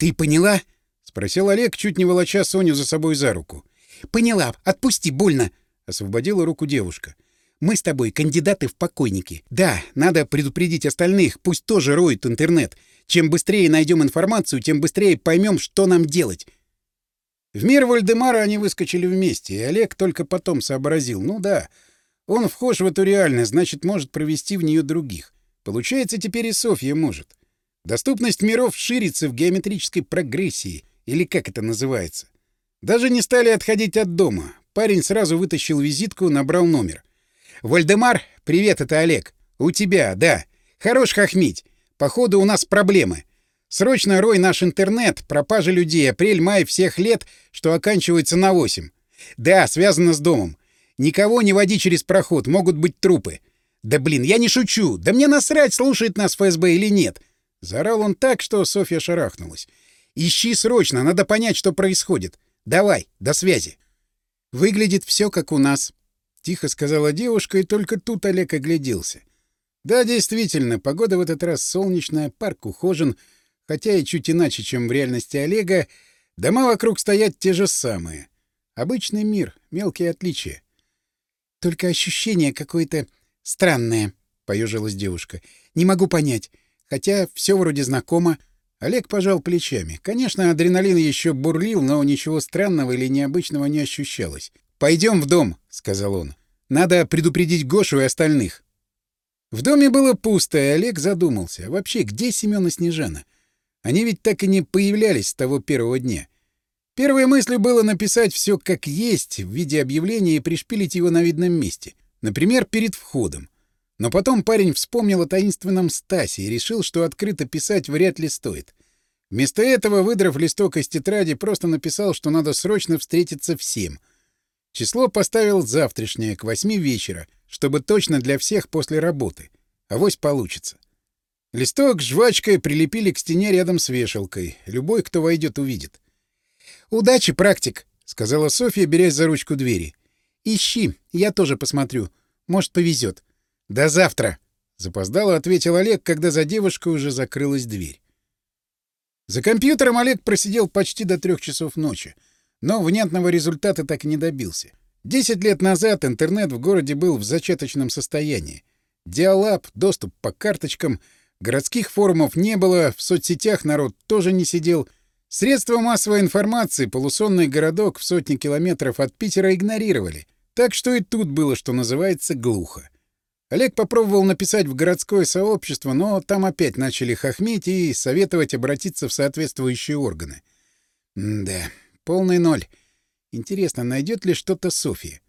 «Ты поняла?» — спросил Олег, чуть не волоча Соню за собой за руку. «Поняла. Отпусти, больно!» — освободила руку девушка. «Мы с тобой кандидаты в покойники. Да, надо предупредить остальных, пусть тоже роют интернет. Чем быстрее найдем информацию, тем быстрее поймем, что нам делать». В мир Вальдемара они выскочили вместе, и Олег только потом сообразил. Ну да, он вхож в эту реальность, значит, может провести в нее других. Получается, теперь и Софья может. Доступность миров ширится в геометрической прогрессии, или как это называется. Даже не стали отходить от дома. Парень сразу вытащил визитку, набрал номер. «Вальдемар, привет, это Олег. У тебя, да. Хорош хохмить. Походу, у нас проблемы. Срочно рой наш интернет, пропажа людей, апрель-май всех лет, что оканчивается на 8. Да, связано с домом. Никого не води через проход, могут быть трупы. Да блин, я не шучу. Да мне насрать, слушает нас ФСБ или нет. Заорал он так, что Софья шарахнулась. «Ищи срочно, надо понять, что происходит. Давай, до связи». «Выглядит все как у нас», — тихо сказала девушка, и только тут Олег огляделся. «Да, действительно, погода в этот раз солнечная, парк ухожен, хотя и чуть иначе, чем в реальности Олега. Дома вокруг стоят те же самые. Обычный мир, мелкие отличия. Только ощущение какое-то странное», — поежилась девушка. «Не могу понять». Хотя все вроде знакомо. Олег пожал плечами. Конечно, адреналин еще бурлил, но ничего странного или необычного не ощущалось. «Пойдем в дом», — сказал он. «Надо предупредить Гошу и остальных». В доме было пусто, и Олег задумался. Вообще, где Семен и Снежана? Они ведь так и не появлялись с того первого дня. Первой мыслью было написать все как есть в виде объявления и пришпилить его на видном месте. Например, перед входом. Но потом парень вспомнил о таинственном Стасе и решил, что открыто писать вряд ли стоит. Вместо этого, выдрав листок из тетради, просто написал, что надо срочно встретиться всем. Число поставил завтрашнее, к восьми вечера, чтобы точно для всех после работы. Авось получится. Листок с жвачкой прилепили к стене рядом с вешалкой. Любой, кто войдет, увидит. «Удачи, практик!» — сказала Софья, берясь за ручку двери. «Ищи, я тоже посмотрю. Может, повезет. «До завтра!» — запоздало ответил Олег, когда за девушкой уже закрылась дверь. За компьютером Олег просидел почти до трех часов ночи, но внятного результата так и не добился. Десять лет назад интернет в городе был в зачаточном состоянии. Диалаб, доступ по карточкам, городских форумов не было, в соцсетях народ тоже не сидел. Средства массовой информации полусонный городок в сотни километров от Питера игнорировали, так что и тут было, что называется, глухо. Олег попробовал написать в городское сообщество, но там опять начали хохметь и советовать обратиться в соответствующие органы. М да, полный ноль. Интересно, найдет ли что-то Софья?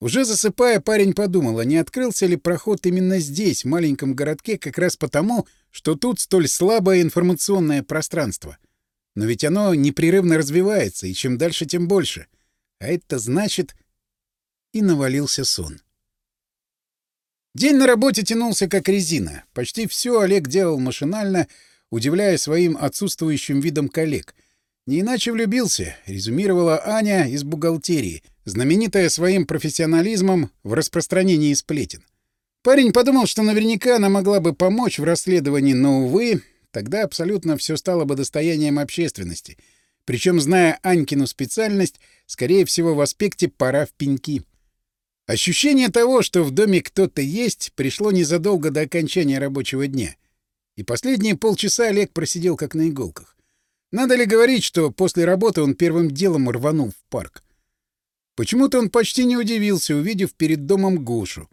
Уже засыпая, парень подумал, а не открылся ли проход именно здесь, в маленьком городке, как раз потому, что тут столь слабое информационное пространство. Но ведь оно непрерывно развивается, и чем дальше, тем больше. А это значит... И навалился сон. День на работе тянулся как резина. Почти все Олег делал машинально, удивляя своим отсутствующим видом коллег. Не иначе влюбился, резюмировала Аня из бухгалтерии, знаменитая своим профессионализмом в распространении сплетен. Парень подумал, что наверняка она могла бы помочь в расследовании, но, увы, тогда абсолютно все стало бы достоянием общественности. Причем, зная Анькину специальность, скорее всего, в аспекте «пора в пеньки». Ощущение того, что в доме кто-то есть, пришло незадолго до окончания рабочего дня. И последние полчаса Олег просидел как на иголках. Надо ли говорить, что после работы он первым делом рванул в парк? Почему-то он почти не удивился, увидев перед домом Гушу.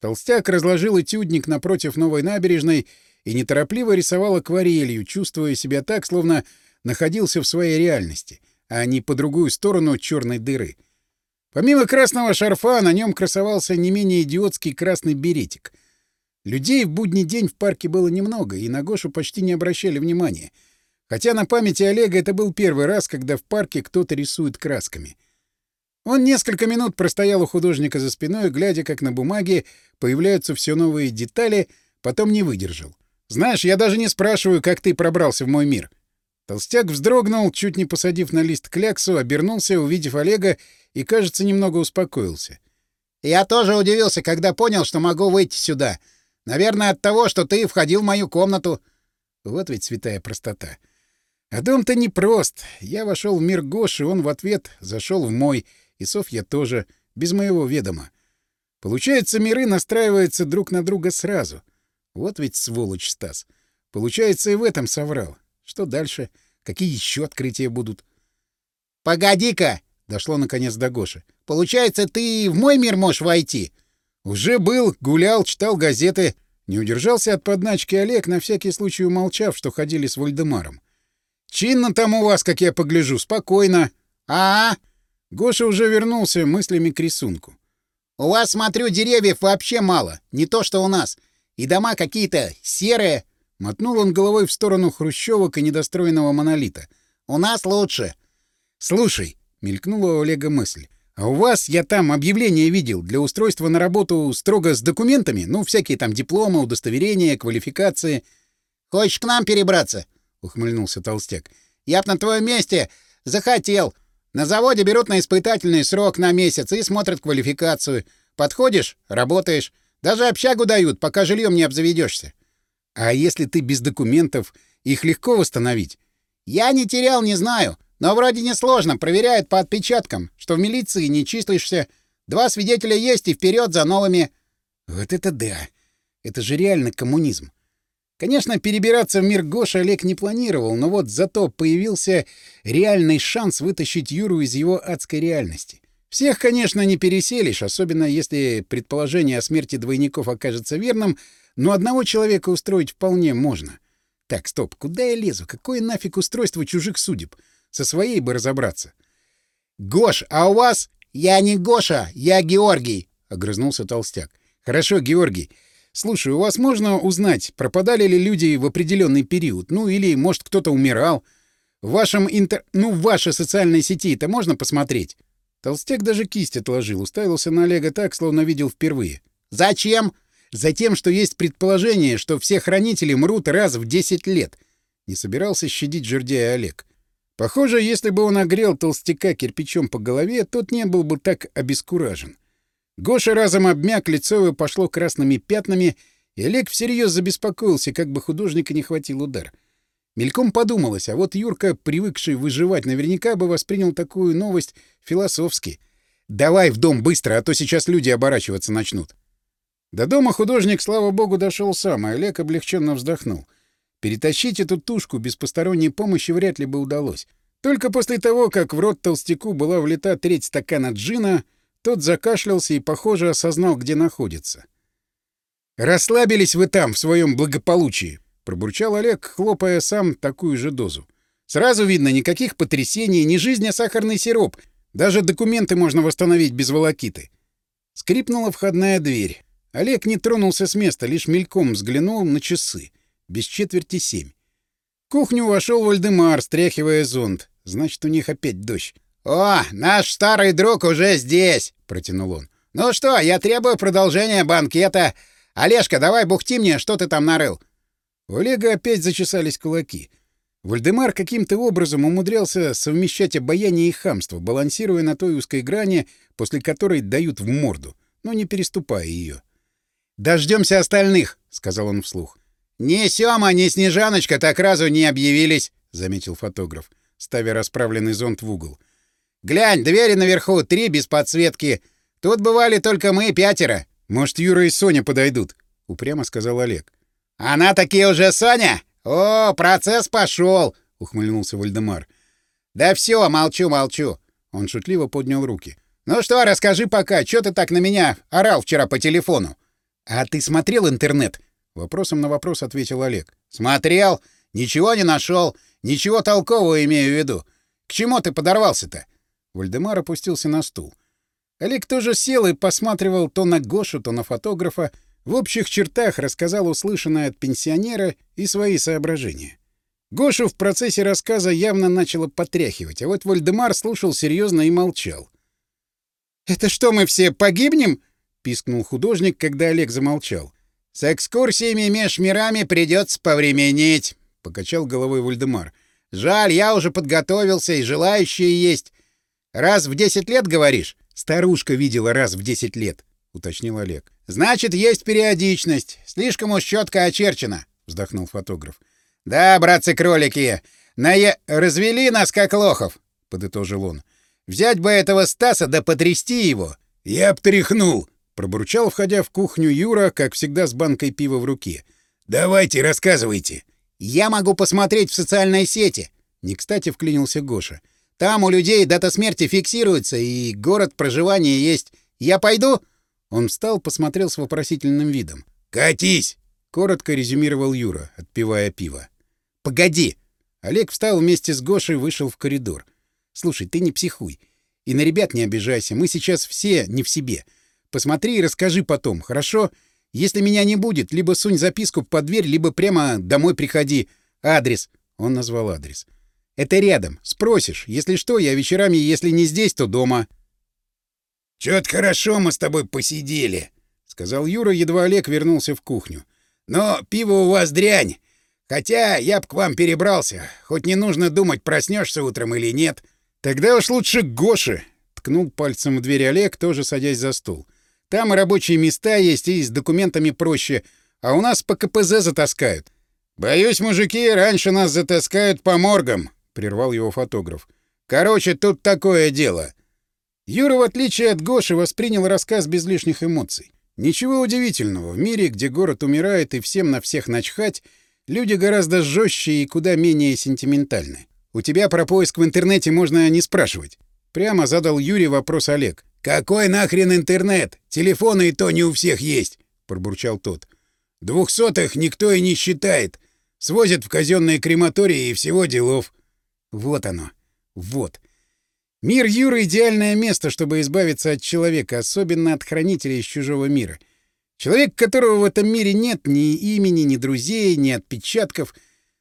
Толстяк разложил этюдник напротив новой набережной и неторопливо рисовал акварелью, чувствуя себя так, словно находился в своей реальности, а не по другую сторону черной дыры — Помимо красного шарфа на нем красовался не менее идиотский красный беретик. Людей в будний день в парке было немного, и на Гошу почти не обращали внимания. Хотя на памяти Олега это был первый раз, когда в парке кто-то рисует красками. Он несколько минут простоял у художника за спиной, глядя, как на бумаге появляются все новые детали, потом не выдержал. «Знаешь, я даже не спрашиваю, как ты пробрался в мой мир. Толстяк вздрогнул, чуть не посадив на лист кляксу, обернулся, увидев Олега, и, кажется, немного успокоился. «Я тоже удивился, когда понял, что могу выйти сюда. Наверное, от того, что ты входил в мою комнату». Вот ведь святая простота. А дом-то непрост. Я вошел в мир Гоши, он в ответ зашел в мой, и Софья тоже, без моего ведома. Получается, миры настраиваются друг на друга сразу. Вот ведь сволочь Стас. Получается, и в этом соврал. Что дальше? Какие еще открытия будут? — Погоди-ка! — дошло наконец до Гоши. — Получается, ты в мой мир можешь войти? — Уже был, гулял, читал газеты. Не удержался от подначки Олег, на всякий случай умолчав, что ходили с Вольдемаром. — Чинно там у вас, как я погляжу, спокойно. А — А-а! Гоша уже вернулся мыслями к рисунку. — У вас, смотрю, деревьев вообще мало. Не то, что у нас. И дома какие-то серые. Мотнул он головой в сторону хрущевок и недостроенного монолита. «У нас лучше!» «Слушай!» — мелькнула у Олега мысль. «А у вас, я там объявление видел, для устройства на работу строго с документами, ну, всякие там дипломы, удостоверения, квалификации». «Хочешь к нам перебраться?» — ухмыльнулся толстяк. «Я б на твоем месте захотел. На заводе берут на испытательный срок на месяц и смотрят квалификацию. Подходишь — работаешь. Даже общагу дают, пока жильем не обзаведешься. А если ты без документов, их легко восстановить? Я не терял, не знаю. Но вроде несложно. Проверяют по отпечаткам, что в милиции не числишься. Два свидетеля есть и вперед за новыми. Вот это да. Это же реально коммунизм. Конечно, перебираться в мир Гоша Олег не планировал, но вот зато появился реальный шанс вытащить Юру из его адской реальности. Всех, конечно, не переселишь, особенно если предположение о смерти двойников окажется верным, но одного человека устроить вполне можно. Так, стоп, куда я лезу? Какое нафиг устройство чужих судеб? Со своей бы разобраться. «Гош, а у вас...» «Я не Гоша, я Георгий», — огрызнулся толстяк. «Хорошо, Георгий. Слушай, у вас можно узнать, пропадали ли люди в определенный период? Ну или, может, кто-то умирал? В вашем интер... ну, в вашей социальной сети это можно посмотреть?» Толстяк даже кисть отложил, уставился на Олега так, словно видел впервые. «Зачем?» Затем, что есть предположение, что все хранители мрут раз в 10 лет. Не собирался щадить жердяя Олег. Похоже, если бы он огрел толстяка кирпичом по голове, тот не был бы так обескуражен. Гоша разом обмяк, лицо его пошло красными пятнами, и Олег всерьез забеспокоился, как бы художника не хватил удар. Мельком подумалось, а вот Юрка, привыкший выживать, наверняка бы воспринял такую новость философски. «Давай в дом быстро, а то сейчас люди оборачиваться начнут». До дома художник, слава богу, дошел сам, и Олег облегченно вздохнул. Перетащить эту тушку без посторонней помощи вряд ли бы удалось. Только после того, как в рот толстяку была влита треть стакана джина, тот закашлялся и, похоже, осознал, где находится. «Расслабились вы там, в своем благополучии!» — пробурчал Олег, хлопая сам такую же дозу. «Сразу видно, никаких потрясений, ни жизнь, а сахарный сироп. Даже документы можно восстановить без волокиты». Скрипнула входная дверь. Олег не тронулся с места, лишь мельком взглянул на часы. Без четверти семь. В кухню вошел Вальдемар, стряхивая зонт. Значит, у них опять дождь. «О, наш старый друг уже здесь!» — протянул он. «Ну что, я требую продолжения банкета. Олежка, давай бухти мне, что ты там нарыл?» У Олега опять зачесались кулаки. Вальдемар каким-то образом умудрялся совмещать обаяние и хамство, балансируя на той узкой грани, после которой дают в морду, но не переступая ее. Дождемся остальных, сказал он вслух. Ни Сёма, ни Снежаночка так разу не объявились, заметил фотограф, ставя расправленный зонт в угол. Глянь, двери наверху, три без подсветки. Тут бывали только мы пятеро. Может, Юра и Соня подойдут, упрямо сказал Олег. Она такие уже Соня? О, процесс пошел, ухмыльнулся Вальдемар. Да все, молчу, молчу. Он шутливо поднял руки. Ну что, расскажи пока, что ты так на меня орал вчера по телефону? «А ты смотрел интернет?» — вопросом на вопрос ответил Олег. «Смотрел. Ничего не нашел. Ничего толкового имею в виду. К чему ты подорвался-то?» Вальдемар опустился на стул. Олег тоже сел и посматривал то на Гошу, то на фотографа, в общих чертах рассказал услышанное от пенсионера и свои соображения. Гошу в процессе рассказа явно начало потряхивать, а вот Вольдемар слушал серьезно и молчал. «Это что, мы все погибнем?» пискнул художник, когда Олег замолчал. «С экскурсиями меж мирами придется повременить», — покачал головой Вульдемар. «Жаль, я уже подготовился, и желающие есть. Раз в десять лет, говоришь?» «Старушка видела раз в десять лет», — уточнил Олег. «Значит, есть периодичность. Слишком уж четко очерчено», — вздохнул фотограф. «Да, братцы-кролики, нае... развели нас, как лохов», — подытожил он. «Взять бы этого Стаса да потрясти его». «Я б тряхнул», Пробурчал, входя в кухню Юра, как всегда с банкой пива в руке. «Давайте, рассказывайте!» «Я могу посмотреть в социальной сети!» Не кстати вклинился Гоша. «Там у людей дата смерти фиксируется, и город проживания есть. Я пойду?» Он встал, посмотрел с вопросительным видом. «Катись!» — коротко резюмировал Юра, отпивая пиво. «Погоди!» Олег встал вместе с Гошей и вышел в коридор. «Слушай, ты не психуй. И на ребят не обижайся. Мы сейчас все не в себе. Посмотри и расскажи потом, хорошо? Если меня не будет, либо сунь записку под дверь, либо прямо домой приходи. Адрес. Он назвал адрес. Это рядом. Спросишь. Если что, я вечерами, если не здесь, то дома. Чё-то хорошо мы с тобой посидели, — сказал Юра, едва Олег вернулся в кухню. Но пиво у вас дрянь. Хотя я б к вам перебрался. Хоть не нужно думать, проснешься утром или нет. Тогда уж лучше к Гоше, — ткнул пальцем в дверь Олег, тоже садясь за стул. Там и рабочие места есть, и с документами проще, а у нас по КПЗ затаскают. «Боюсь, мужики, раньше нас затаскают по моргам», — прервал его фотограф. «Короче, тут такое дело». Юра, в отличие от Гоши, воспринял рассказ без лишних эмоций. Ничего удивительного, в мире, где город умирает и всем на всех начхать, люди гораздо жестче и куда менее сентиментальны. У тебя про поиск в интернете можно не спрашивать. Прямо задал Юре вопрос Олег. «Какой нахрен интернет? Телефоны и то не у всех есть!» — пробурчал тот. «Двухсотых никто и не считает. Свозят в казенные крематории и всего делов». «Вот оно. Вот. Мир Юры — идеальное место, чтобы избавиться от человека, особенно от хранителя из чужого мира. Человек, которого в этом мире нет ни имени, ни друзей, ни отпечатков.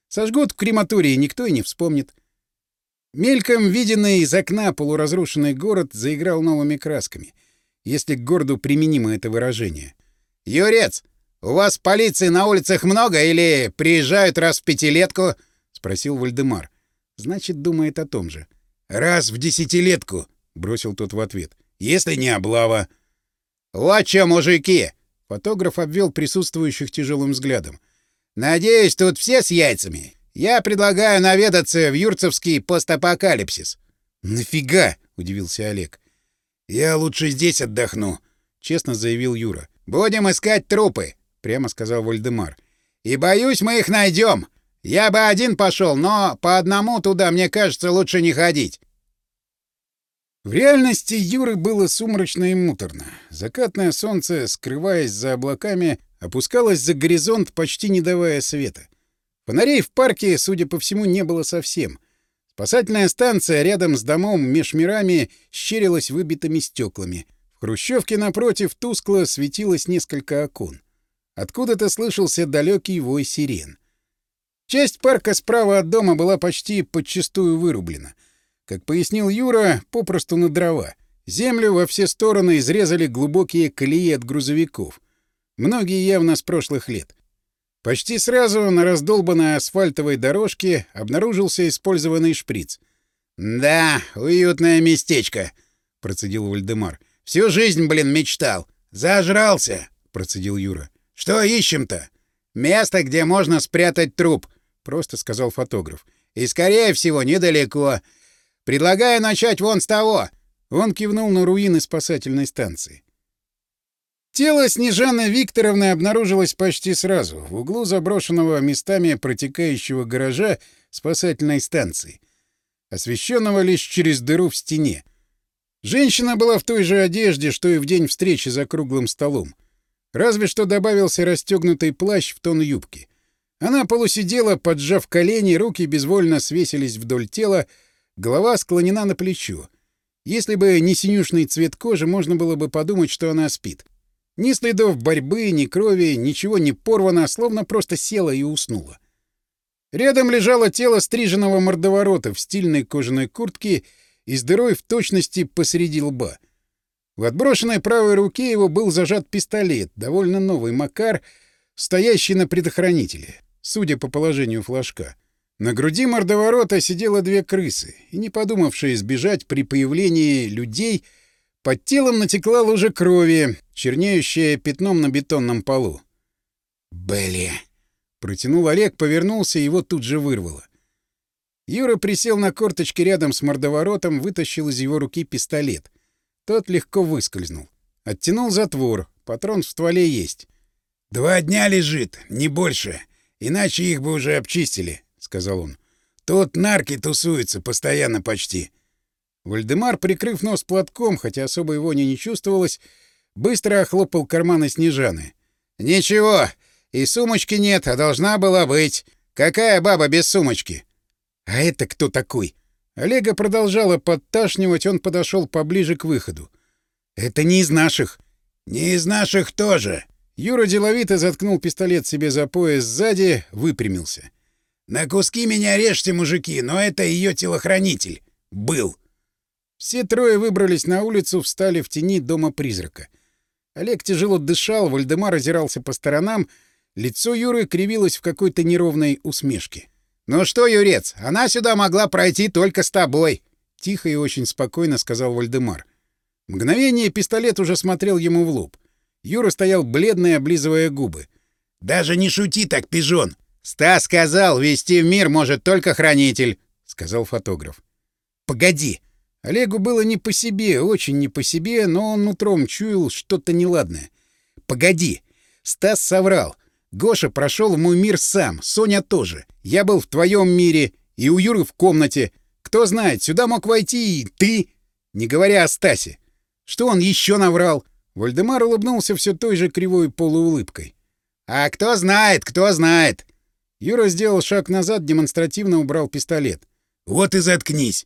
Сожгут в крематории, никто и не вспомнит. Мельком виденный из окна полуразрушенный город заиграл новыми красками, если к городу применимо это выражение. «Юрец, у вас полиции на улицах много или приезжают раз в пятилетку?» — спросил Вальдемар. Значит, думает о том же. «Раз в десятилетку!» — бросил тот в ответ. «Если не облава!» «Вот чё, мужики!» — фотограф обвел присутствующих тяжелым взглядом. «Надеюсь, тут все с яйцами. Я предлагаю наведаться в юрцевский постапокалипсис. Нафига? удивился Олег. Я лучше здесь отдохну, честно заявил Юра. Будем искать трупы, прямо сказал Вальдемар. И боюсь, мы их найдем. Я бы один пошел, но по одному туда, мне кажется, лучше не ходить. В реальности Юры было сумрачно и муторно. Закатное солнце, скрываясь за облаками, опускалось за горизонт, почти не давая света. Фонарей в парке, судя по всему, не было совсем. Спасательная станция рядом с домом меж мирами щерилась выбитыми стеклами. В хрущевке напротив тускло светилось несколько окон. Откуда-то слышался далекий вой сирен. Часть парка справа от дома была почти подчистую вырублена. Как пояснил Юра, попросту на дрова. Землю во все стороны изрезали глубокие колеи от грузовиков. Многие явно с прошлых лет. Почти сразу на раздолбанной асфальтовой дорожке обнаружился использованный шприц. «Да, уютное местечко», — процедил Вальдемар. «Всю жизнь, блин, мечтал. Зажрался», — процедил Юра. «Что ищем-то?» «Место, где можно спрятать труп», — просто сказал фотограф. «И, скорее всего, недалеко. Предлагаю начать вон с того». Он кивнул на руины спасательной станции. Тело Снежаны Викторовны обнаружилось почти сразу, в углу заброшенного местами протекающего гаража спасательной станции, освещенного лишь через дыру в стене. Женщина была в той же одежде, что и в день встречи за круглым столом. Разве что добавился расстегнутый плащ в тон юбки. Она полусидела, поджав колени, руки безвольно свесились вдоль тела, голова склонена на плечо. Если бы не синюшный цвет кожи, можно было бы подумать, что она спит. Ни следов борьбы, ни крови, ничего не порвано, словно просто села и уснула. Рядом лежало тело стриженного мордоворота в стильной кожаной куртке и с дырой в точности посреди лба. В отброшенной правой руке его был зажат пистолет, довольно новый Макар, стоящий на предохранителе, судя по положению флажка. На груди мордоворота сидело две крысы, и не подумавшие сбежать при появлении людей — под телом натекла лужа крови, чернеющая пятном на бетонном полу. «Бля!» — протянул Олег, повернулся, и его тут же вырвало. Юра присел на корточки рядом с мордоворотом, вытащил из его руки пистолет. Тот легко выскользнул. Оттянул затвор. Патрон в стволе есть. «Два дня лежит, не больше. Иначе их бы уже обчистили», — сказал он. «Тут нарки тусуются постоянно почти. Вальдемар, прикрыв нос платком, хотя особой вони не чувствовалось, быстро охлопал карманы Снежаны. «Ничего, и сумочки нет, а должна была быть. Какая баба без сумочки?» «А это кто такой?» Олега продолжала подташнивать, он подошел поближе к выходу. «Это не из наших». «Не из наших тоже». Юра деловито заткнул пистолет себе за пояс сзади, выпрямился. «На куски меня режьте, мужики, но это ее телохранитель. Был. Все трое выбрались на улицу, встали в тени дома-призрака. Олег тяжело дышал, Вальдемар озирался по сторонам, лицо Юры кривилось в какой-то неровной усмешке. «Ну что, Юрец, она сюда могла пройти только с тобой!» — тихо и очень спокойно сказал Вальдемар. Мгновение пистолет уже смотрел ему в лоб. Юра стоял бледный, облизывая губы. «Даже не шути так, пижон!» «Стас сказал, вести в мир может только хранитель», — сказал фотограф. «Погоди!» Олегу было не по себе, очень не по себе, но он утром чуял что-то неладное. «Погоди!» Стас соврал. «Гоша прошел в мой мир сам, Соня тоже. Я был в твоем мире, и у Юры в комнате. Кто знает, сюда мог войти и ты, не говоря о Стасе. Что он еще наврал?» Вольдемар улыбнулся все той же кривой полуулыбкой. «А кто знает, кто знает!» Юра сделал шаг назад, демонстративно убрал пистолет. «Вот и заткнись!»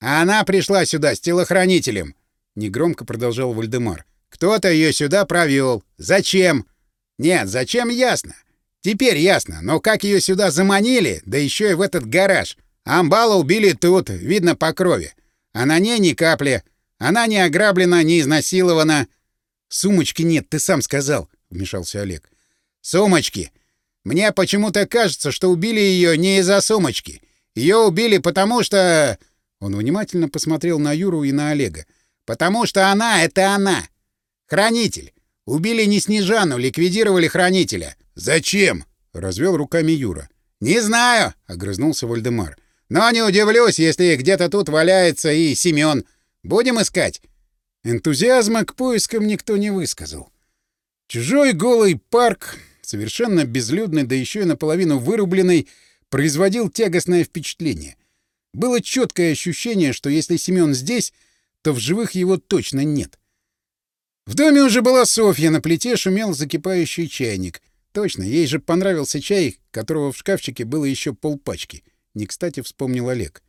Она пришла сюда с телохранителем, негромко продолжал Вальдемар. Кто-то ее сюда провел. Зачем? Нет, зачем ясно. Теперь ясно, но как ее сюда заманили, да еще и в этот гараж. Амбала убили тут, видно по крови. А на ней ни капли. Она не ограблена, не изнасилована. Сумочки нет, ты сам сказал, вмешался Олег. Сумочки. Мне почему-то кажется, что убили ее не из-за сумочки. Ее убили потому, что он внимательно посмотрел на Юру и на Олега. «Потому что она — это она! Хранитель! Убили не Снежану, ликвидировали хранителя!» «Зачем?» — развел руками Юра. «Не знаю!» — огрызнулся Вальдемар. «Но не удивлюсь, если где-то тут валяется и Семен. Будем искать!» Энтузиазма к поискам никто не высказал. Чужой голый парк, совершенно безлюдный, да еще и наполовину вырубленный, производил тягостное впечатление. Было четкое ощущение, что если Семен здесь, то в живых его точно нет. В доме уже была Софья, на плите шумел закипающий чайник. Точно, ей же понравился чай, которого в шкафчике было еще полпачки. Не кстати вспомнил Олег.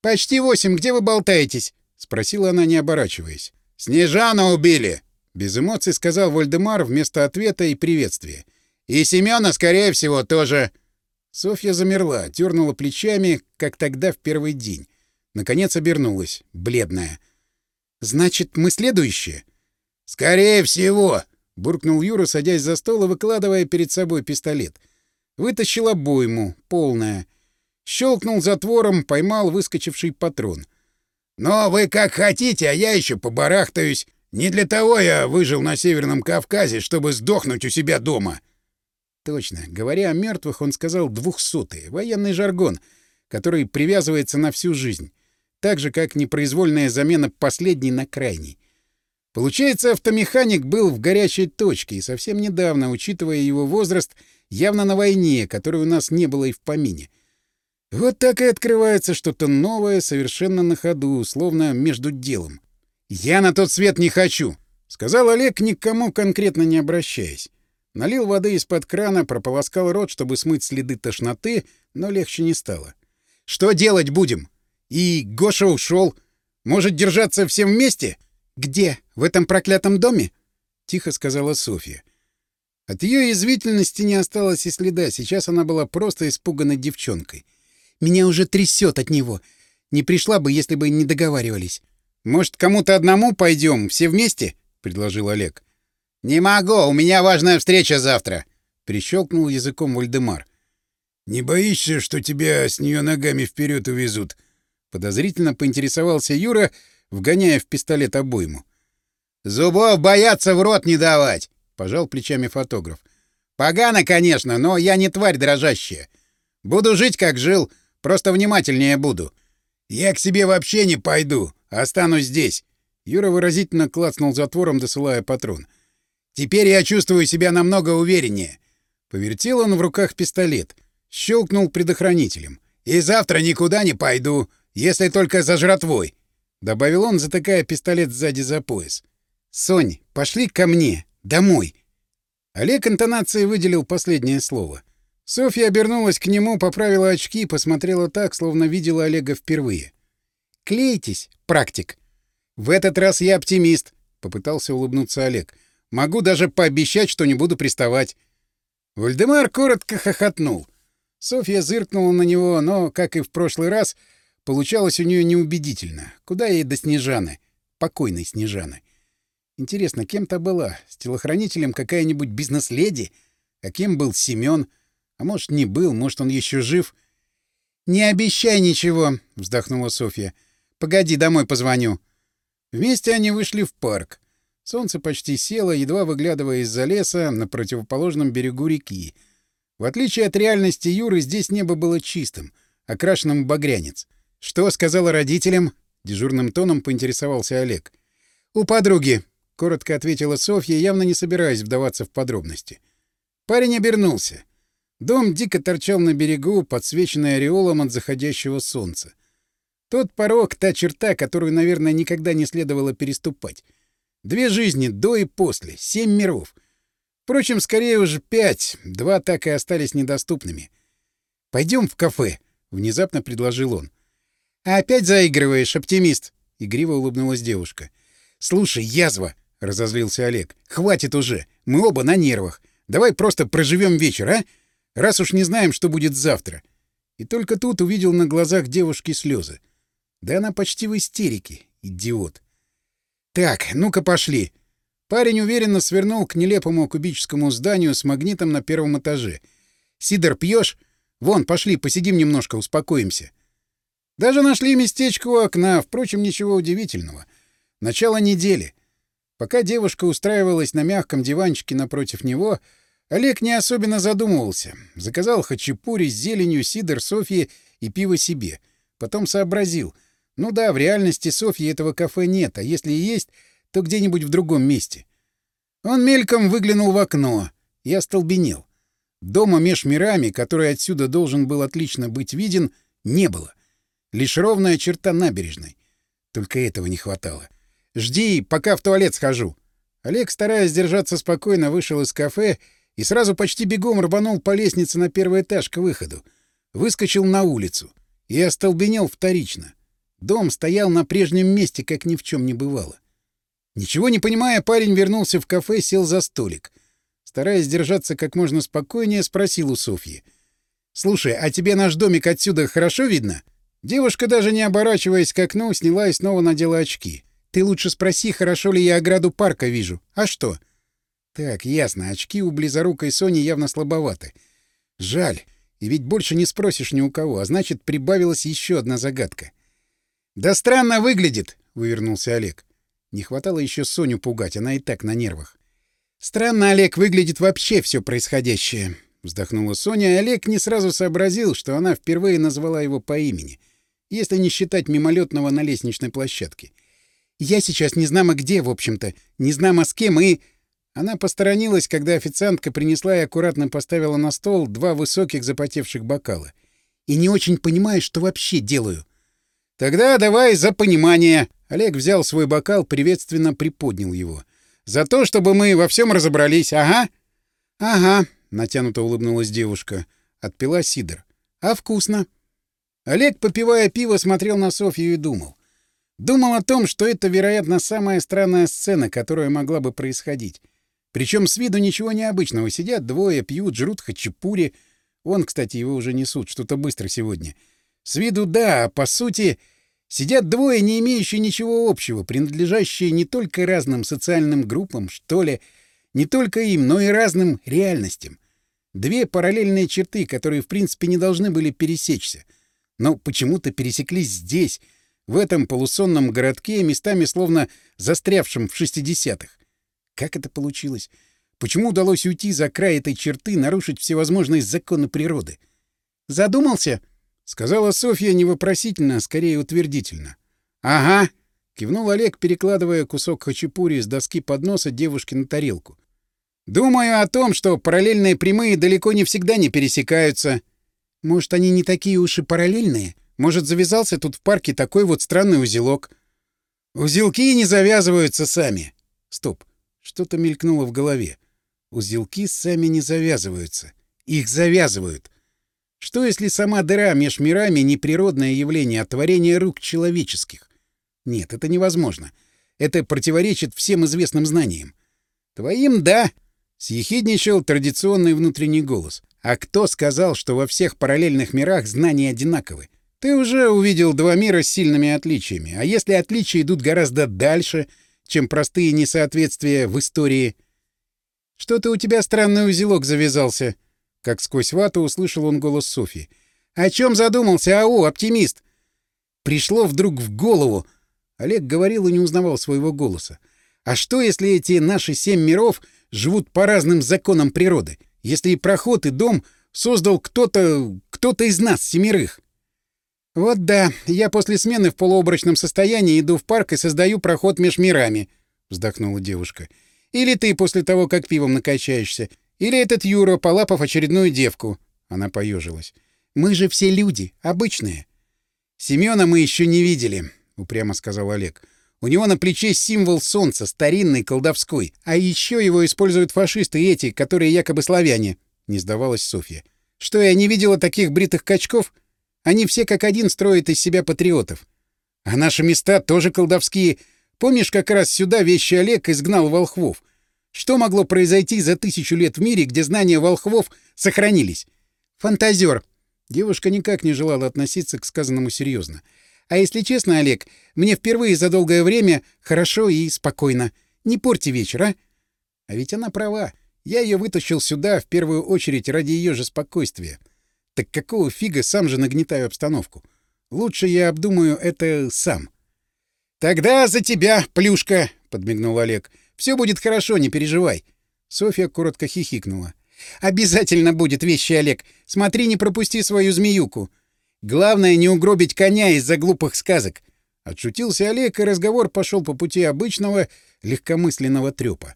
«Почти восемь, где вы болтаетесь?» — спросила она, не оборачиваясь. «Снежана убили!» — без эмоций сказал Вольдемар вместо ответа и приветствия. «И Семёна, скорее всего, тоже...» Софья замерла, дернула плечами, как тогда в первый день. Наконец обернулась, бледная. «Значит, мы следующие?» «Скорее всего!» — буркнул Юра, садясь за стол и выкладывая перед собой пистолет. Вытащил обойму, полная. Щелкнул затвором, поймал выскочивший патрон. «Но вы как хотите, а я еще побарахтаюсь. Не для того я выжил на Северном Кавказе, чтобы сдохнуть у себя дома!» Точно. Говоря о мертвых, он сказал «двухсотые». Военный жаргон, который привязывается на всю жизнь. Так же, как непроизвольная замена последней на крайней. Получается, автомеханик был в горячей точке, и совсем недавно, учитывая его возраст, явно на войне, которой у нас не было и в помине. Вот так и открывается что-то новое, совершенно на ходу, словно между делом. «Я на тот свет не хочу!» — сказал Олег, никому конкретно не обращаясь. Налил воды из-под крана, прополоскал рот, чтобы смыть следы тошноты, но легче не стало. «Что делать будем?» «И Гоша ушел. Может, держаться всем вместе?» «Где? В этом проклятом доме?» — тихо сказала Софья. От ее язвительности не осталось и следа. Сейчас она была просто испуганной девчонкой. «Меня уже трясет от него. Не пришла бы, если бы не договаривались». «Может, кому-то одному пойдем, все вместе?» — предложил Олег. «Не могу, у меня важная встреча завтра», — прищелкнул языком Вальдемар. «Не боишься, что тебя с нее ногами вперед увезут?» — подозрительно поинтересовался Юра, вгоняя в пистолет обойму. «Зубов бояться в рот не давать!» — пожал плечами фотограф. «Погано, конечно, но я не тварь дрожащая. Буду жить, как жил, просто внимательнее буду». «Я к себе вообще не пойду, останусь здесь!» Юра выразительно клацнул затвором, досылая патрон. Теперь я чувствую себя намного увереннее. Повертел он в руках пистолет, щелкнул предохранителем. И завтра никуда не пойду, если только за жратвой, добавил он, затыкая пистолет сзади за пояс. Сонь, пошли ко мне, домой. Олег интонацией выделил последнее слово. Софья обернулась к нему, поправила очки и посмотрела так, словно видела Олега впервые. «Клейтесь, практик!» «В этот раз я оптимист», — попытался улыбнуться Олег. Могу даже пообещать, что не буду приставать. Вальдемар коротко хохотнул. Софья зыркнула на него, но, как и в прошлый раз, получалось у нее неубедительно. Куда ей до Снежаны? Покойной Снежаны. Интересно, кем то была? С телохранителем какая-нибудь бизнес-леди? А кем был Семён? А может, не был, может, он еще жив? — Не обещай ничего, — вздохнула Софья. — Погоди, домой позвоню. Вместе они вышли в парк. Солнце почти село, едва выглядывая из-за леса на противоположном берегу реки. В отличие от реальности Юры, здесь небо было чистым, окрашенным багрянец. «Что сказала родителям?» — дежурным тоном поинтересовался Олег. «У подруги», — коротко ответила Софья, явно не собираясь вдаваться в подробности. Парень обернулся. Дом дико торчал на берегу, подсвеченный ореолом от заходящего солнца. Тот порог — та черта, которую, наверное, никогда не следовало переступать. Две жизни до и после, семь миров. Впрочем, скорее уже пять, два так и остались недоступными. «Пойдем в кафе», — внезапно предложил он. «А опять заигрываешь, оптимист», — игриво улыбнулась девушка. «Слушай, язва», — разозлился Олег, — «хватит уже, мы оба на нервах. Давай просто проживем вечер, а? Раз уж не знаем, что будет завтра». И только тут увидел на глазах девушки слезы. Да она почти в истерике, идиот. «Так, ну-ка пошли!» Парень уверенно свернул к нелепому кубическому зданию с магнитом на первом этаже. «Сидор, пьешь? Вон, пошли, посидим немножко, успокоимся». Даже нашли местечко у окна, впрочем, ничего удивительного. Начало недели. Пока девушка устраивалась на мягком диванчике напротив него, Олег не особенно задумывался. Заказал хачапури с зеленью, сидр Софье и пиво себе. Потом сообразил. Ну да, в реальности Софьи этого кафе нет, а если и есть, то где-нибудь в другом месте. Он мельком выглянул в окно и остолбенел. Дома меж мирами, который отсюда должен был отлично быть виден, не было. Лишь ровная черта набережной. Только этого не хватало. «Жди, пока в туалет схожу». Олег, стараясь держаться спокойно, вышел из кафе и сразу почти бегом рванул по лестнице на первый этаж к выходу. Выскочил на улицу и остолбенел вторично — Дом стоял на прежнем месте, как ни в чем не бывало. Ничего не понимая, парень вернулся в кафе, сел за столик. Стараясь держаться как можно спокойнее, спросил у Софьи. «Слушай, а тебе наш домик отсюда хорошо видно?» Девушка, даже не оборачиваясь к окну, сняла и снова надела очки. «Ты лучше спроси, хорошо ли я ограду парка вижу. А что?» «Так, ясно, очки у близорукой Сони явно слабоваты. Жаль, и ведь больше не спросишь ни у кого, а значит, прибавилась еще одна загадка». «Да странно выглядит!» — вывернулся Олег. Не хватало еще Соню пугать, она и так на нервах. «Странно, Олег, выглядит вообще все происходящее!» — вздохнула Соня, и Олег не сразу сообразил, что она впервые назвала его по имени, если не считать мимолетного на лестничной площадке. «Я сейчас не знамо где, в общем-то, не знамо с кем и...» Она посторонилась, когда официантка принесла и аккуратно поставила на стол два высоких запотевших бокала. «И не очень понимаю, что вообще делаю!» «Тогда давай за понимание!» Олег взял свой бокал, приветственно приподнял его. «За то, чтобы мы во всем разобрались, ага?» «Ага», — натянуто улыбнулась девушка. Отпила сидр. «А вкусно!» Олег, попивая пиво, смотрел на Софью и думал. Думал о том, что это, вероятно, самая странная сцена, которая могла бы происходить. Причем с виду ничего необычного. Сидят двое, пьют, жрут хачапури. Он, кстати, его уже несут, что-то быстро сегодня — с виду да, а по сути сидят двое, не имеющие ничего общего, принадлежащие не только разным социальным группам, что ли, не только им, но и разным реальностям. Две параллельные черты, которые, в принципе, не должны были пересечься. Но почему-то пересеклись здесь, в этом полусонном городке, местами словно застрявшим в 60-х. Как это получилось? Почему удалось уйти за край этой черты, нарушить всевозможные законы природы? «Задумался?» — сказала Софья невопросительно, а скорее утвердительно. «Ага», — кивнул Олег, перекладывая кусок хачапури с доски подноса девушки на тарелку. «Думаю о том, что параллельные прямые далеко не всегда не пересекаются». «Может, они не такие уж и параллельные? Может, завязался тут в парке такой вот странный узелок?» «Узелки не завязываются сами!» «Стоп!» Что-то мелькнуло в голове. «Узелки сами не завязываются. Их завязывают. Что, если сама дыра меж мирами — не природное явление, а творение рук человеческих? Нет, это невозможно. Это противоречит всем известным знаниям. «Твоим — да!» — съехидничал традиционный внутренний голос. «А кто сказал, что во всех параллельных мирах знания одинаковы? Ты уже увидел два мира с сильными отличиями. А если отличия идут гораздо дальше, чем простые несоответствия в истории...» «Что-то у тебя странный узелок завязался», как сквозь вату услышал он голос Софи. «О чем задумался, ау, оптимист?» Пришло вдруг в голову. Олег говорил и не узнавал своего голоса. «А что, если эти наши семь миров живут по разным законам природы? Если и проход, и дом создал кто-то... кто-то из нас, семерых?» «Вот да, я после смены в полуобрачном состоянии иду в парк и создаю проход меж мирами», — вздохнула девушка. «Или ты после того, как пивом накачаешься. Или этот Юра, полапав очередную девку. Она поежилась. Мы же все люди, обычные. Семёна мы еще не видели, упрямо сказал Олег. У него на плече символ солнца, старинный, колдовской. А еще его используют фашисты эти, которые якобы славяне, не сдавалась Софья. Что я не видела таких бритых качков? Они все как один строят из себя патриотов. А наши места тоже колдовские. Помнишь, как раз сюда вещи Олег изгнал волхвов? Что могло произойти за тысячу лет в мире, где знания волхвов сохранились? Фантазер. Девушка никак не желала относиться к сказанному серьезно. А если честно, Олег, мне впервые за долгое время хорошо и спокойно. Не порти вечер, а? А ведь она права. Я ее вытащил сюда в первую очередь ради ее же спокойствия. Так какого фига сам же нагнетаю обстановку? Лучше я обдумаю это сам. «Тогда за тебя, плюшка!» — подмигнул Олег. — все будет хорошо, не переживай. Софья коротко хихикнула. Обязательно будет вещи, Олег. Смотри, не пропусти свою змеюку. Главное не угробить коня из-за глупых сказок. Отшутился Олег, и разговор пошел по пути обычного легкомысленного трёпа.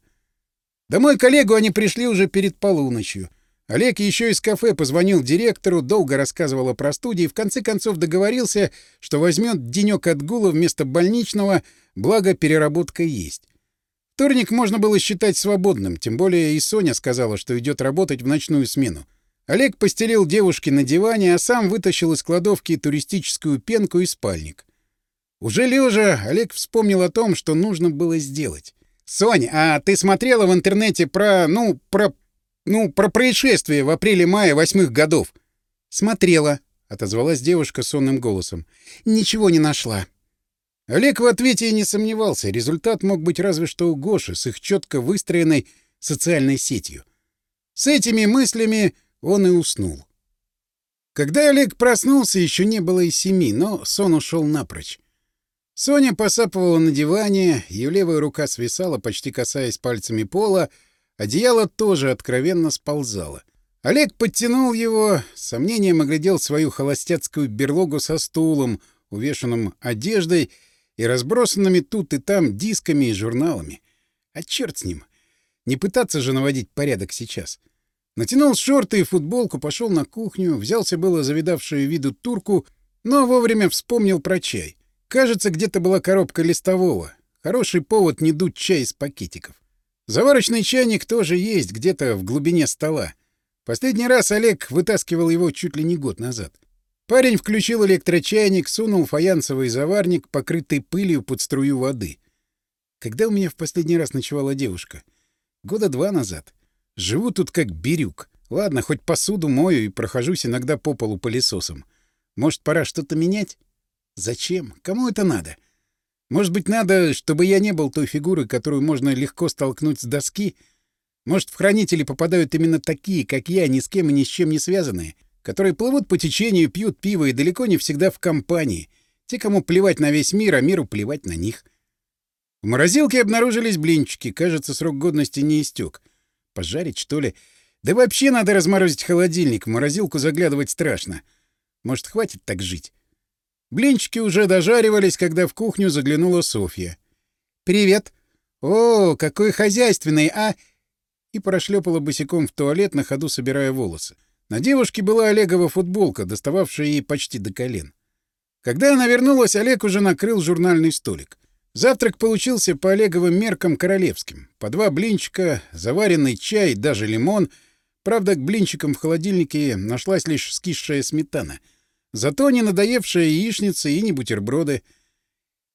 Домой коллегу они пришли уже перед полуночью. Олег еще из кафе позвонил директору, долго рассказывал о простуде и в конце концов договорился, что возьмет денек отгула вместо больничного, благо переработка есть. Вторник можно было считать свободным, тем более и Соня сказала, что идет работать в ночную смену. Олег постелил девушке на диване, а сам вытащил из кладовки туристическую пенку и спальник. Уже лежа, Олег вспомнил о том, что нужно было сделать. «Сонь, а ты смотрела в интернете про... ну, про... ну, про происшествие в апреле-мае восьмых годов?» «Смотрела», — отозвалась девушка сонным голосом. «Ничего не нашла». Олег в ответе и не сомневался, результат мог быть разве что у Гоши с их четко выстроенной социальной сетью. С этими мыслями он и уснул. Когда Олег проснулся, еще не было и семи, но сон ушел напрочь. Соня посапывала на диване, ее левая рука свисала, почти касаясь пальцами пола, одеяло тоже откровенно сползало. Олег подтянул его, с сомнением оглядел свою холостяцкую берлогу со стулом, увешанным одеждой, и разбросанными тут и там дисками и журналами. А черт с ним! Не пытаться же наводить порядок сейчас. Натянул шорты и футболку, пошел на кухню, взялся было завидавшую виду турку, но вовремя вспомнил про чай. Кажется, где-то была коробка листового. Хороший повод не дуть чай из пакетиков. Заварочный чайник тоже есть где-то в глубине стола. Последний раз Олег вытаскивал его чуть ли не год назад. Парень включил электрочайник, сунул фаянсовый заварник, покрытый пылью под струю воды. Когда у меня в последний раз ночевала девушка? Года два назад. Живу тут как бирюк. Ладно, хоть посуду мою и прохожусь иногда по полу пылесосом. Может, пора что-то менять? Зачем? Кому это надо? Может быть, надо, чтобы я не был той фигурой, которую можно легко столкнуть с доски? Может, в хранители попадают именно такие, как я, ни с кем и ни с чем не связанные? — которые плывут по течению, пьют пиво и далеко не всегда в компании. Те, кому плевать на весь мир, а миру плевать на них. В морозилке обнаружились блинчики. Кажется, срок годности не истек. Пожарить, что ли? Да вообще надо разморозить холодильник. В морозилку заглядывать страшно. Может, хватит так жить? Блинчики уже дожаривались, когда в кухню заглянула Софья. «Привет!» «О, какой хозяйственный, а!» И прошлепала босиком в туалет, на ходу собирая волосы. На девушке была Олегова футболка, достававшая ей почти до колен. Когда она вернулась, Олег уже накрыл журнальный столик. Завтрак получился по Олеговым меркам королевским. По два блинчика, заваренный чай, даже лимон. Правда, к блинчикам в холодильнике нашлась лишь скисшая сметана. Зато не надоевшая яичница и не бутерброды.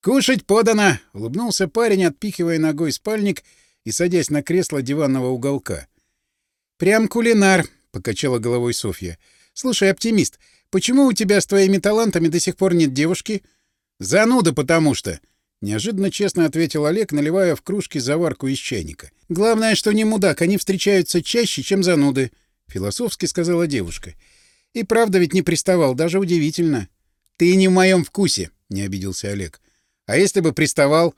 «Кушать подано!» — улыбнулся парень, отпихивая ногой спальник и садясь на кресло диванного уголка. «Прям кулинар!» покачала головой Софья. «Слушай, оптимист, почему у тебя с твоими талантами до сих пор нет девушки?» «Зануда, потому что!» — неожиданно честно ответил Олег, наливая в кружки заварку из чайника. «Главное, что не мудак, они встречаются чаще, чем зануды», — философски сказала девушка. «И правда ведь не приставал, даже удивительно». «Ты не в моем вкусе», — не обиделся Олег. «А если бы приставал?»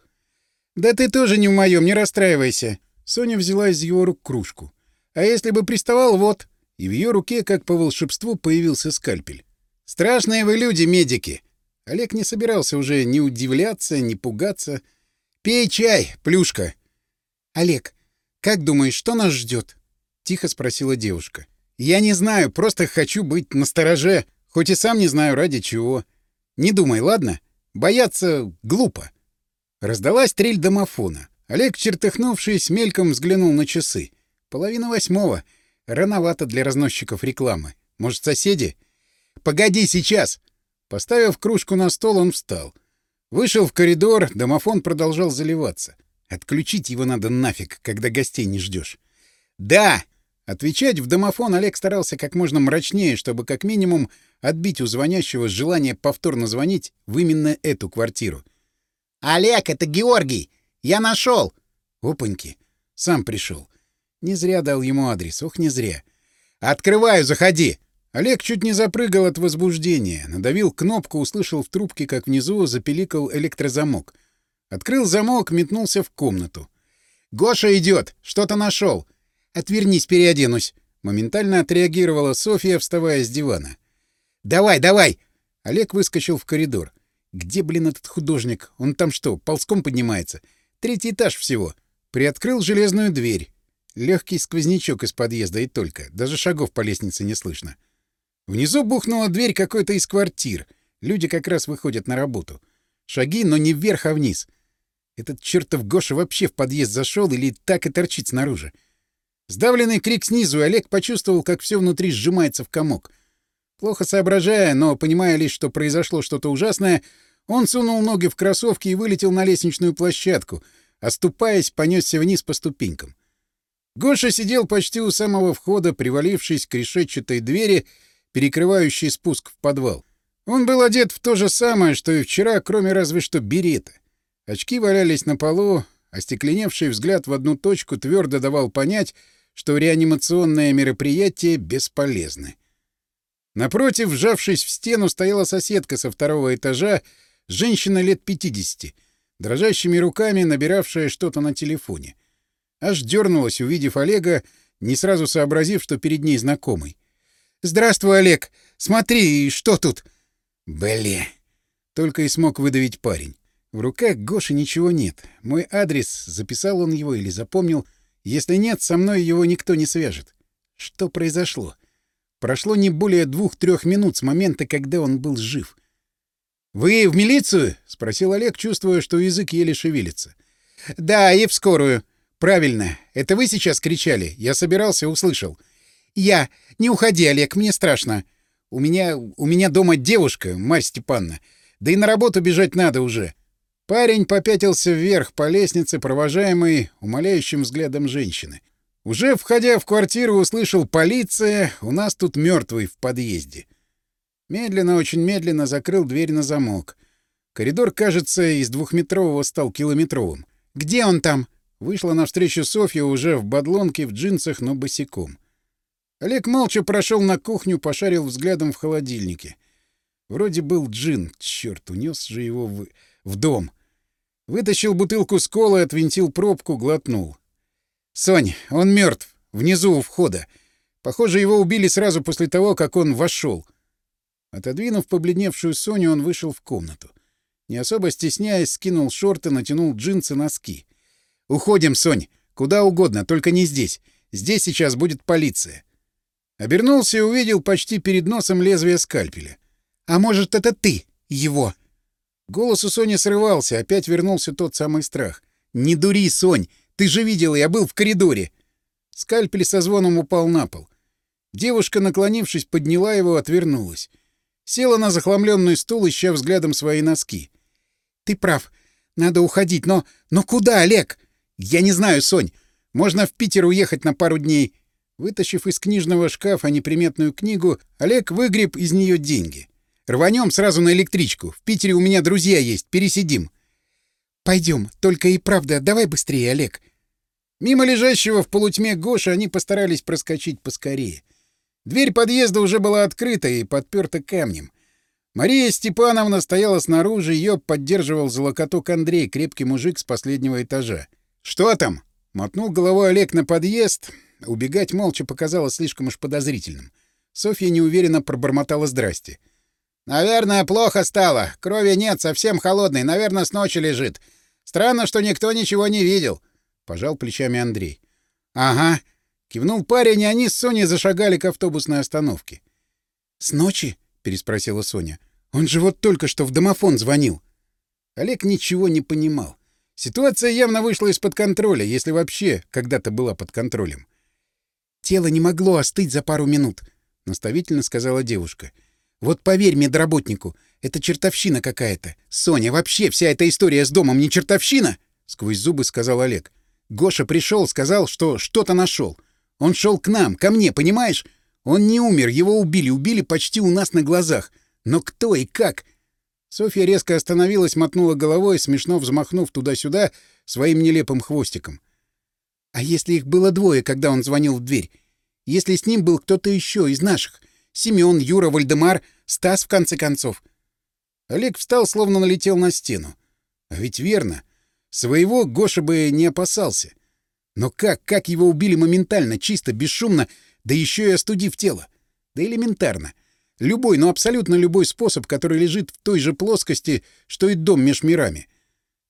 «Да ты тоже не в моем, не расстраивайся». Соня взяла из его рук кружку. «А если бы приставал, вот...» и в ее руке, как по волшебству, появился скальпель. «Страшные вы люди, медики!» Олег не собирался уже ни удивляться, ни пугаться. «Пей чай, плюшка!» «Олег, как думаешь, что нас ждет? тихо спросила девушка. «Я не знаю, просто хочу быть настороже, хоть и сам не знаю, ради чего. Не думай, ладно? Бояться глупо». Раздалась трель домофона. Олег, чертыхнувшись, мельком взглянул на часы. Половина восьмого — Рановато для разносчиков рекламы. Может, соседи? «Погоди сейчас!» Поставив кружку на стол, он встал. Вышел в коридор, домофон продолжал заливаться. Отключить его надо нафиг, когда гостей не ждешь. «Да!» Отвечать в домофон Олег старался как можно мрачнее, чтобы как минимум отбить у звонящего желание повторно звонить в именно эту квартиру. «Олег, это Георгий! Я нашел!» «Опаньки! Сам пришел. Не зря дал ему адрес, ох, не зря. «Открываю, заходи!» Олег чуть не запрыгал от возбуждения. Надавил кнопку, услышал в трубке, как внизу запеликал электрозамок. Открыл замок, метнулся в комнату. «Гоша идет! Что-то нашел!» «Отвернись, переоденусь!» Моментально отреагировала Софья, вставая с дивана. «Давай, давай!» Олег выскочил в коридор. «Где, блин, этот художник? Он там что, ползком поднимается? Третий этаж всего!» Приоткрыл железную дверь. Легкий сквознячок из подъезда и только. Даже шагов по лестнице не слышно. Внизу бухнула дверь какой-то из квартир. Люди как раз выходят на работу. Шаги, но не вверх, а вниз. Этот чертов Гоша вообще в подъезд зашел или так и торчит снаружи. Сдавленный крик снизу, Олег почувствовал, как все внутри сжимается в комок. Плохо соображая, но понимая лишь, что произошло что-то ужасное, он сунул ноги в кроссовки и вылетел на лестничную площадку, оступаясь, понесся вниз по ступенькам. Гоша сидел почти у самого входа, привалившись к решетчатой двери, перекрывающей спуск в подвал. Он был одет в то же самое, что и вчера, кроме разве что берета. Очки валялись на полу, а остекленевший взгляд в одну точку твердо давал понять, что реанимационное мероприятие бесполезны. Напротив, вжавшись в стену, стояла соседка со второго этажа, женщина лет 50, дрожащими руками набиравшая что-то на телефоне. Аж дернулась, увидев Олега, не сразу сообразив, что перед ней знакомый. «Здравствуй, Олег! Смотри, что тут?» «Бле!» — только и смог выдавить парень. В руках Гоши ничего нет. Мой адрес, записал он его или запомнил. Если нет, со мной его никто не свяжет. Что произошло? Прошло не более двух-трех минут с момента, когда он был жив. «Вы в милицию?» — спросил Олег, чувствуя, что язык еле шевелится. «Да, и в скорую». «Правильно. Это вы сейчас кричали? Я собирался, услышал». «Я. Не уходи, Олег, мне страшно. У меня... у меня дома девушка, Марь Степановна. Да и на работу бежать надо уже». Парень попятился вверх по лестнице, провожаемый умоляющим взглядом женщины. Уже входя в квартиру, услышал «Полиция! У нас тут мертвый в подъезде». Медленно, очень медленно закрыл дверь на замок. Коридор, кажется, из двухметрового стал километровым. «Где он там?» Вышла навстречу Софья уже в бодлонке, в джинсах, но босиком. Олег молча прошел на кухню, пошарил взглядом в холодильнике. Вроде был джин, черт, унес же его в... в дом. Вытащил бутылку с колой, отвинтил пробку, глотнул. «Сонь, он мертв, внизу у входа. Похоже, его убили сразу после того, как он вошел». Отодвинув побледневшую Соню, он вышел в комнату. Не особо стесняясь, скинул шорты, натянул джинсы, носки. «Уходим, Сонь! Куда угодно, только не здесь. Здесь сейчас будет полиция». Обернулся и увидел почти перед носом лезвие скальпеля. «А может, это ты его?» Голос у Сони срывался, опять вернулся тот самый страх. «Не дури, Сонь! Ты же видела, я был в коридоре!» Скальпель со звоном упал на пол. Девушка, наклонившись, подняла его, отвернулась. Села на захламленный стул, ища взглядом свои носки. «Ты прав. Надо уходить. Но... Но куда, Олег?» «Я не знаю, Сонь. Можно в Питер уехать на пару дней». Вытащив из книжного шкафа неприметную книгу, Олег выгреб из нее деньги. «Рванем сразу на электричку. В Питере у меня друзья есть. Пересидим». «Пойдем. Только и правда, давай быстрее, Олег». Мимо лежащего в полутьме Гоши они постарались проскочить поскорее. Дверь подъезда уже была открыта и подперта камнем. Мария Степановна стояла снаружи, ее поддерживал за локоток Андрей, крепкий мужик с последнего этажа. «Что там?» — мотнул головой Олег на подъезд. Убегать молча показалось слишком уж подозрительным. Софья неуверенно пробормотала «здрасте». «Наверное, плохо стало. Крови нет, совсем холодный. Наверное, с ночи лежит. Странно, что никто ничего не видел», — пожал плечами Андрей. «Ага», — кивнул парень, и они с Соней зашагали к автобусной остановке. «С ночи?» — переспросила Соня. «Он же вот только что в домофон звонил». Олег ничего не понимал. Ситуация явно вышла из-под контроля, если вообще когда-то была под контролем. «Тело не могло остыть за пару минут», — наставительно сказала девушка. «Вот поверь медработнику, это чертовщина какая-то. Соня, вообще вся эта история с домом не чертовщина?» — сквозь зубы сказал Олег. «Гоша пришел, сказал, что что-то нашел. Он шел к нам, ко мне, понимаешь? Он не умер, его убили, убили почти у нас на глазах. Но кто и как? Софья резко остановилась, мотнула головой, смешно взмахнув туда-сюда своим нелепым хвостиком. «А если их было двое, когда он звонил в дверь? Если с ним был кто-то еще из наших? Семён, Юра, Вальдемар, Стас, в конце концов?» Олег встал, словно налетел на стену. «А ведь верно. Своего Гоша бы не опасался. Но как, как его убили моментально, чисто, бесшумно, да еще и остудив тело? Да элементарно. Любой, но абсолютно любой способ, который лежит в той же плоскости, что и дом меж мирами.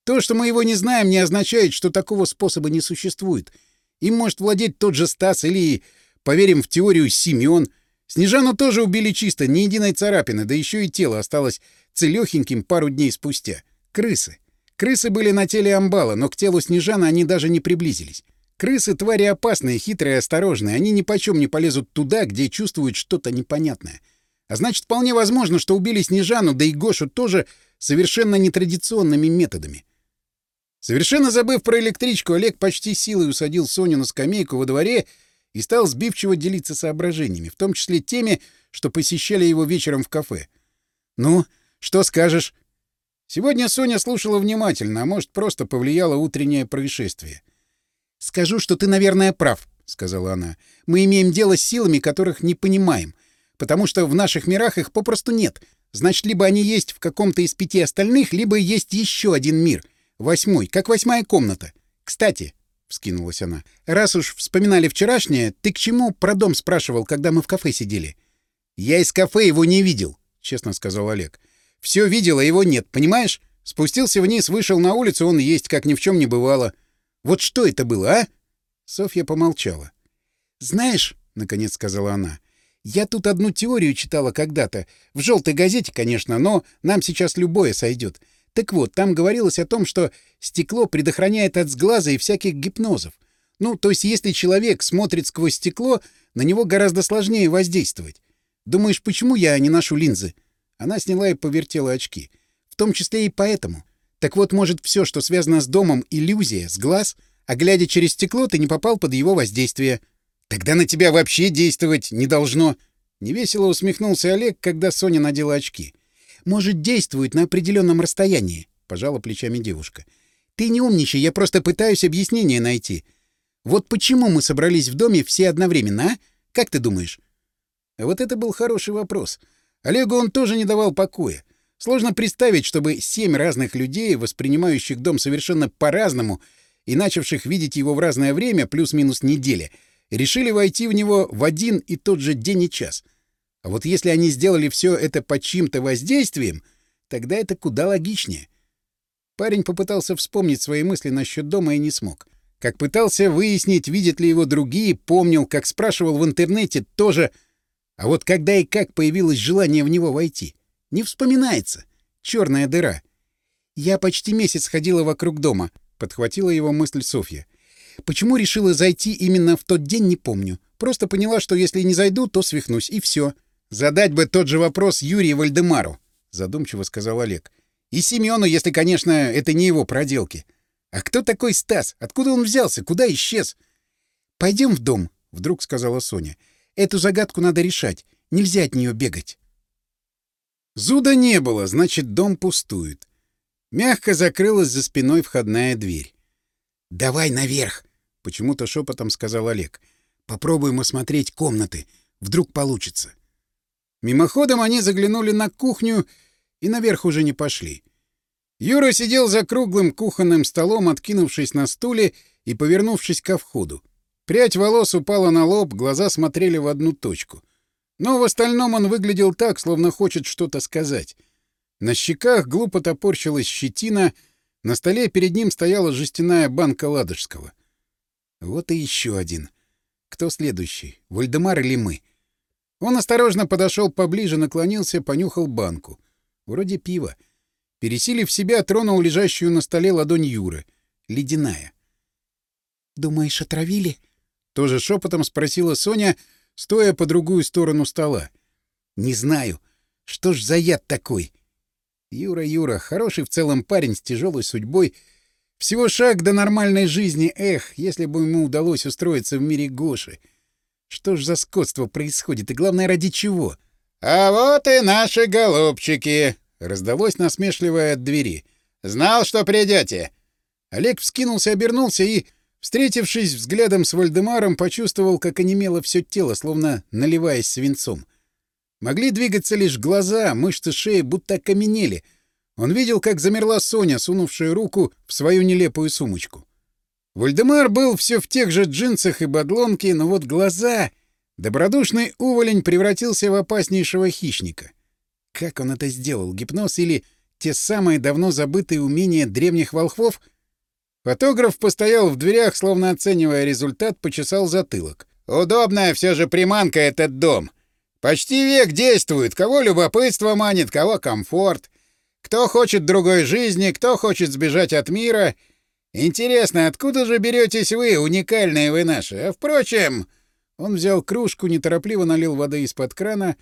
То, что мы его не знаем, не означает, что такого способа не существует. Им может владеть тот же Стас или, поверим в теорию, Семён. Снежану тоже убили чисто, ни единой царапины, да еще и тело осталось целехеньким пару дней спустя. Крысы. Крысы были на теле амбала, но к телу Снежана они даже не приблизились. Крысы — твари опасные, хитрые, осторожные. Они нипочем не полезут туда, где чувствуют что-то непонятное — а значит, вполне возможно, что убили Снежану, да и Гошу тоже совершенно нетрадиционными методами. Совершенно забыв про электричку, Олег почти силой усадил Соню на скамейку во дворе и стал сбивчиво делиться соображениями, в том числе теми, что посещали его вечером в кафе. «Ну, что скажешь?» Сегодня Соня слушала внимательно, а может, просто повлияло утреннее происшествие. «Скажу, что ты, наверное, прав», — сказала она. «Мы имеем дело с силами, которых не понимаем потому что в наших мирах их попросту нет. Значит, либо они есть в каком-то из пяти остальных, либо есть еще один мир. Восьмой, как восьмая комната. Кстати, — вскинулась она, — раз уж вспоминали вчерашнее, ты к чему про дом спрашивал, когда мы в кафе сидели? — Я из кафе его не видел, — честно сказал Олег. — Все видел, а его нет, понимаешь? Спустился вниз, вышел на улицу, он есть, как ни в чем не бывало. Вот что это было, а? Софья помолчала. — Знаешь, — наконец сказала она, — я тут одну теорию читала когда-то. В желтой газете, конечно, но нам сейчас любое сойдет. Так вот, там говорилось о том, что стекло предохраняет от сглаза и всяких гипнозов. Ну, то есть если человек смотрит сквозь стекло, на него гораздо сложнее воздействовать. Думаешь, почему я не ношу линзы? Она сняла и повертела очки. В том числе и поэтому. Так вот, может, все, что связано с домом, иллюзия, с глаз, а глядя через стекло, ты не попал под его воздействие. Тогда на тебя вообще действовать не должно. Невесело усмехнулся Олег, когда Соня надела очки. Может, действует на определенном расстоянии, пожала плечами девушка. Ты не умничай, я просто пытаюсь объяснение найти. Вот почему мы собрались в доме все одновременно, а? Как ты думаешь? Вот это был хороший вопрос. Олегу он тоже не давал покоя. Сложно представить, чтобы семь разных людей, воспринимающих дом совершенно по-разному и начавших видеть его в разное время, плюс-минус неделя — и решили войти в него в один и тот же день и час. А вот если они сделали все это под чьим-то воздействием, тогда это куда логичнее. Парень попытался вспомнить свои мысли насчет дома и не смог. Как пытался выяснить, видят ли его другие, помнил, как спрашивал в интернете, тоже... А вот когда и как появилось желание в него войти? Не вспоминается. Черная дыра. «Я почти месяц ходила вокруг дома», — подхватила его мысль Софья. Почему решила зайти именно в тот день, не помню. Просто поняла, что если не зайду, то свихнусь, и все. Задать бы тот же вопрос Юрию Вальдемару, задумчиво сказал Олег. И Семену, если, конечно, это не его проделки. А кто такой Стас? Откуда он взялся? Куда исчез? Пойдем в дом, вдруг сказала Соня. Эту загадку надо решать. Нельзя от нее бегать. Зуда не было, значит, дом пустует. Мягко закрылась за спиной входная дверь. «Давай наверх!» почему-то шепотом сказал Олег. «Попробуем осмотреть комнаты. Вдруг получится». Мимоходом они заглянули на кухню и наверх уже не пошли. Юра сидел за круглым кухонным столом, откинувшись на стуле и повернувшись ко входу. Прядь волос упала на лоб, глаза смотрели в одну точку. Но в остальном он выглядел так, словно хочет что-то сказать. На щеках глупо топорщилась щетина, на столе перед ним стояла жестяная банка ладожского. Вот и еще один. Кто следующий? Вольдемар или мы? Он осторожно подошел поближе, наклонился, понюхал банку. Вроде пива. Пересилив себя, тронул лежащую на столе ладонь Юры. Ледяная. «Думаешь, отравили?» Тоже шепотом спросила Соня, стоя по другую сторону стола. «Не знаю. Что ж за яд такой?» Юра, Юра, хороший в целом парень с тяжелой судьбой — всего шаг до нормальной жизни, эх, если бы ему удалось устроиться в мире Гоши. Что ж за скотство происходит, и главное, ради чего? — А вот и наши голубчики! — раздалось насмешливое от двери. — Знал, что придете! Олег вскинулся, обернулся и, встретившись взглядом с Вальдемаром, почувствовал, как онемело все тело, словно наливаясь свинцом. Могли двигаться лишь глаза, мышцы шеи будто окаменели — он видел, как замерла Соня, сунувшая руку в свою нелепую сумочку. Вальдемар был все в тех же джинсах и бадлонке, но вот глаза... Добродушный увалень превратился в опаснейшего хищника. Как он это сделал? Гипноз или те самые давно забытые умения древних волхвов? Фотограф постоял в дверях, словно оценивая результат, почесал затылок. «Удобная все же приманка этот дом. Почти век действует. Кого любопытство манит, кого комфорт. Кто хочет другой жизни, кто хочет сбежать от мира. Интересно, откуда же беретесь вы, уникальные вы наши? А впрочем...» Он взял кружку, неторопливо налил воды из-под крана.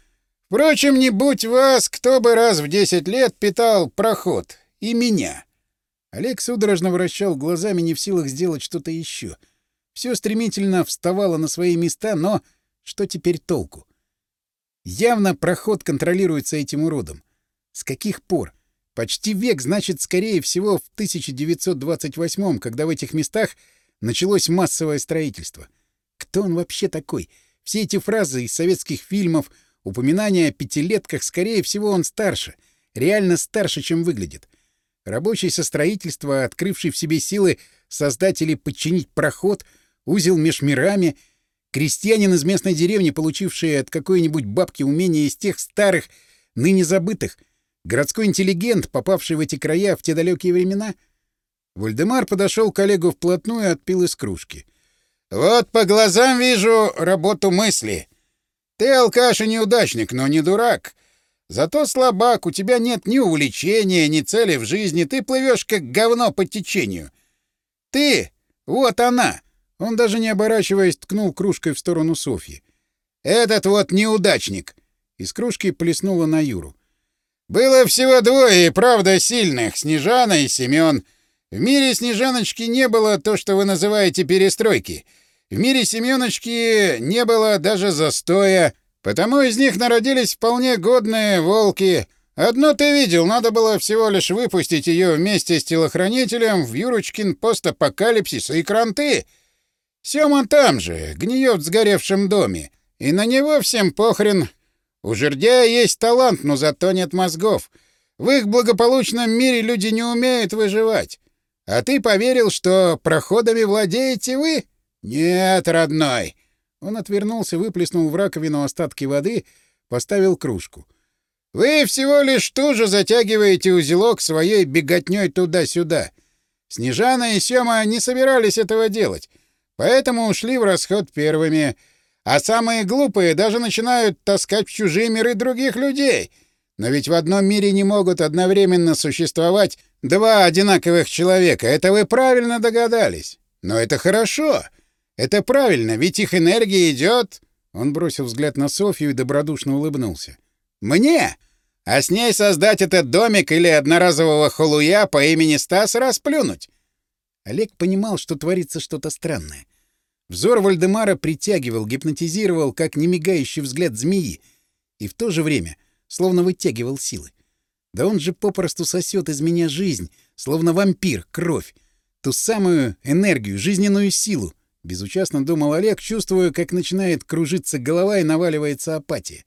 «Впрочем, не будь вас, кто бы раз в десять лет питал проход. И меня». Олег судорожно вращал глазами, не в силах сделать что-то еще. Все стремительно вставало на свои места, но что теперь толку? Явно проход контролируется этим уродом. С каких пор? Почти век, значит, скорее всего, в 1928 когда в этих местах началось массовое строительство. Кто он вообще такой? Все эти фразы из советских фильмов, упоминания о пятилетках, скорее всего, он старше. Реально старше, чем выглядит. Рабочий со строительства, открывший в себе силы создать или подчинить проход, узел меж мирами, крестьянин из местной деревни, получивший от какой-нибудь бабки умение из тех старых, ныне забытых — Городской интеллигент, попавший в эти края в те далекие времена? Вольдемар подошел к Олегу вплотную и отпил из кружки. «Вот по глазам вижу работу мысли. Ты, алкаш, и неудачник, но не дурак. Зато слабак, у тебя нет ни увлечения, ни цели в жизни, ты плывешь как говно по течению. Ты! Вот она!» Он даже не оборачиваясь ткнул кружкой в сторону Софьи. «Этот вот неудачник!» Из кружки плеснула на Юру. Было всего двое, и правда сильных — Снежана и Семён. В мире Снежаночки не было то, что вы называете перестройки. В мире Семёночки не было даже застоя, потому из них народились вполне годные волки. Одно ты видел, надо было всего лишь выпустить ее вместе с телохранителем в Юрочкин постапокалипсис и кранты. Сёма там же, гниёт в сгоревшем доме. И на него всем похрен, у жердяя есть талант, но зато нет мозгов. В их благополучном мире люди не умеют выживать. А ты поверил, что проходами владеете вы? Нет, родной. Он отвернулся, выплеснул в раковину остатки воды, поставил кружку. Вы всего лишь туже затягиваете узелок своей беготней туда-сюда. Снежана и Сема не собирались этого делать, поэтому ушли в расход первыми — а самые глупые даже начинают таскать в чужие миры других людей. Но ведь в одном мире не могут одновременно существовать два одинаковых человека. Это вы правильно догадались. Но это хорошо. Это правильно, ведь их энергия идет. Он бросил взгляд на Софью и добродушно улыбнулся. «Мне! А с ней создать этот домик или одноразового холуя по имени Стас расплюнуть!» Олег понимал, что творится что-то странное. Взор Вальдемара притягивал, гипнотизировал, как немигающий взгляд змеи, и в то же время словно вытягивал силы. Да он же попросту сосет из меня жизнь, словно вампир, кровь, ту самую энергию, жизненную силу. Безучастно думал Олег, чувствуя, как начинает кружиться голова и наваливается апатия.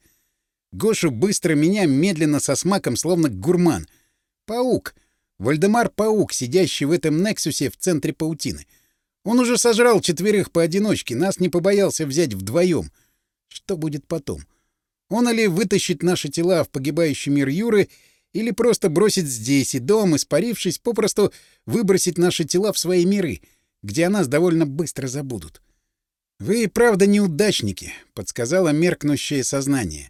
Гошу быстро меня, медленно со смаком, словно гурман. Паук. Вальдемар — паук, сидящий в этом Нексусе в центре паутины — он уже сожрал четверых поодиночке, нас не побоялся взять вдвоем. Что будет потом? Он или вытащит наши тела в погибающий мир Юры, или просто бросит здесь и дом, испарившись, попросту выбросить наши тела в свои миры, где о нас довольно быстро забудут. «Вы и правда неудачники», — подсказало меркнущее сознание.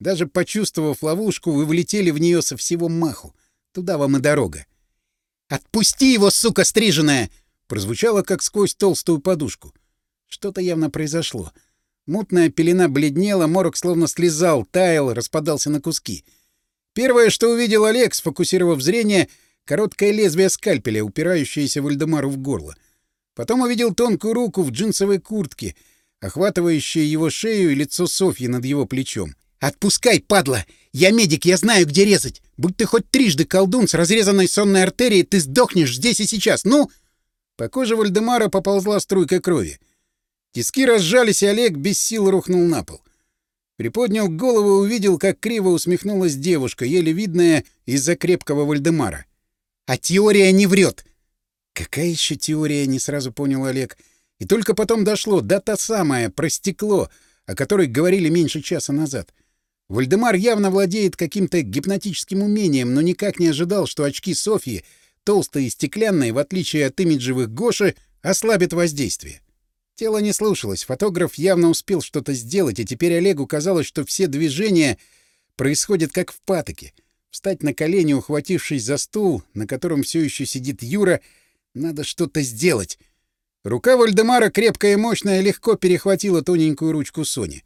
Даже почувствовав ловушку, вы влетели в нее со всего маху. Туда вам и дорога. «Отпусти его, сука стриженная!» прозвучало как сквозь толстую подушку. Что-то явно произошло. Мутная пелена бледнела, морок словно слезал, таял, распадался на куски. Первое, что увидел Олег, сфокусировав зрение, — короткое лезвие скальпеля, упирающееся Вальдемару в горло. Потом увидел тонкую руку в джинсовой куртке, охватывающую его шею и лицо Софьи над его плечом. «Отпускай, падла! Я медик, я знаю, где резать! Будь ты хоть трижды колдун с разрезанной сонной артерией, ты сдохнешь здесь и сейчас! Ну!» По коже Вальдемара поползла струйка крови. Тиски разжались, и Олег без сил рухнул на пол. Приподнял голову и увидел, как криво усмехнулась девушка, еле видная из-за крепкого Вальдемара. «А теория не врет!» «Какая еще теория?» — не сразу понял Олег. И только потом дошло, да та самая, про стекло, о которой говорили меньше часа назад. Вальдемар явно владеет каким-то гипнотическим умением, но никак не ожидал, что очки Софьи — Толстая и стеклянные, в отличие от имиджевых Гоши, ослабит воздействие. Тело не слушалось, фотограф явно успел что-то сделать, и теперь Олегу казалось, что все движения происходят как в патоке. Встать на колени, ухватившись за стул, на котором все еще сидит Юра, надо что-то сделать. Рука Вальдемара, крепкая и мощная, легко перехватила тоненькую ручку Сони.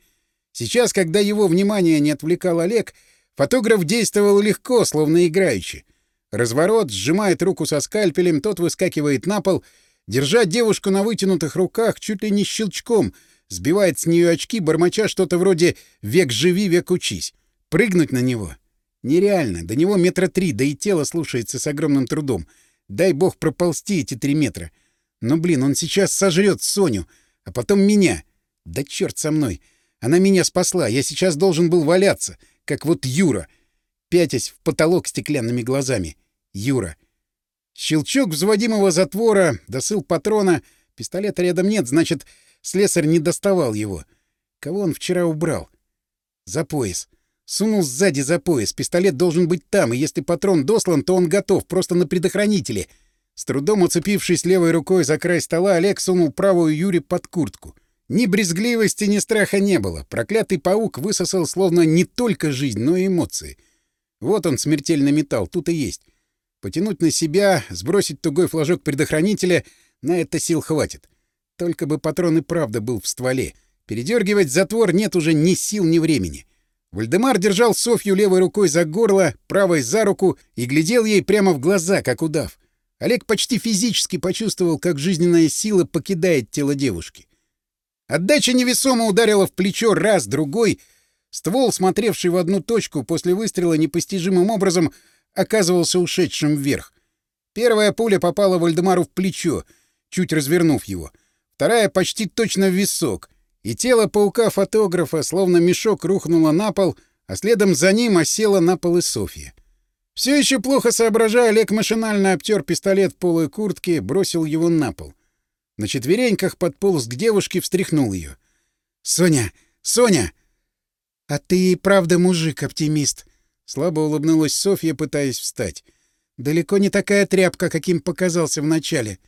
Сейчас, когда его внимание не отвлекал Олег, фотограф действовал легко, словно играючи. Разворот, сжимает руку со скальпелем, тот выскакивает на пол, держа девушку на вытянутых руках, чуть ли не щелчком, сбивает с нее очки, бормоча что-то вроде «век живи, век учись». Прыгнуть на него нереально, до него метра три, да и тело слушается с огромным трудом. Дай бог проползти эти три метра. Но, блин, он сейчас сожрет Соню, а потом меня. Да черт со мной. Она меня спасла, я сейчас должен был валяться, как вот Юра — пятясь в потолок стеклянными глазами. Юра. Щелчок взводимого затвора, досыл патрона. Пистолета рядом нет, значит, слесарь не доставал его. Кого он вчера убрал? За пояс. Сунул сзади за пояс. Пистолет должен быть там, и если патрон дослан, то он готов, просто на предохранителе. С трудом уцепившись левой рукой за край стола, Олег сунул правую Юре под куртку. Ни брезгливости, ни страха не было. Проклятый паук высосал словно не только жизнь, но и эмоции. Вот он, смертельный металл, тут и есть. Потянуть на себя, сбросить тугой флажок предохранителя — на это сил хватит. Только бы патрон и правда был в стволе. Передергивать затвор нет уже ни сил, ни времени. Вальдемар держал Софью левой рукой за горло, правой за руку и глядел ей прямо в глаза, как удав. Олег почти физически почувствовал, как жизненная сила покидает тело девушки. Отдача невесомо ударила в плечо раз, другой — Ствол, смотревший в одну точку после выстрела непостижимым образом, оказывался ушедшим вверх. Первая пуля попала Вальдемару в плечо, чуть развернув его. Вторая почти точно в висок. И тело паука-фотографа, словно мешок, рухнуло на пол, а следом за ним осела на пол и Софья. Все еще плохо соображая, Олег машинально обтер пистолет полой куртки, бросил его на пол. На четвереньках подполз к девушке, встряхнул ее. «Соня! Соня!» «А ты и правда мужик, оптимист!» — слабо улыбнулась Софья, пытаясь встать. «Далеко не такая тряпка, каким показался вначале.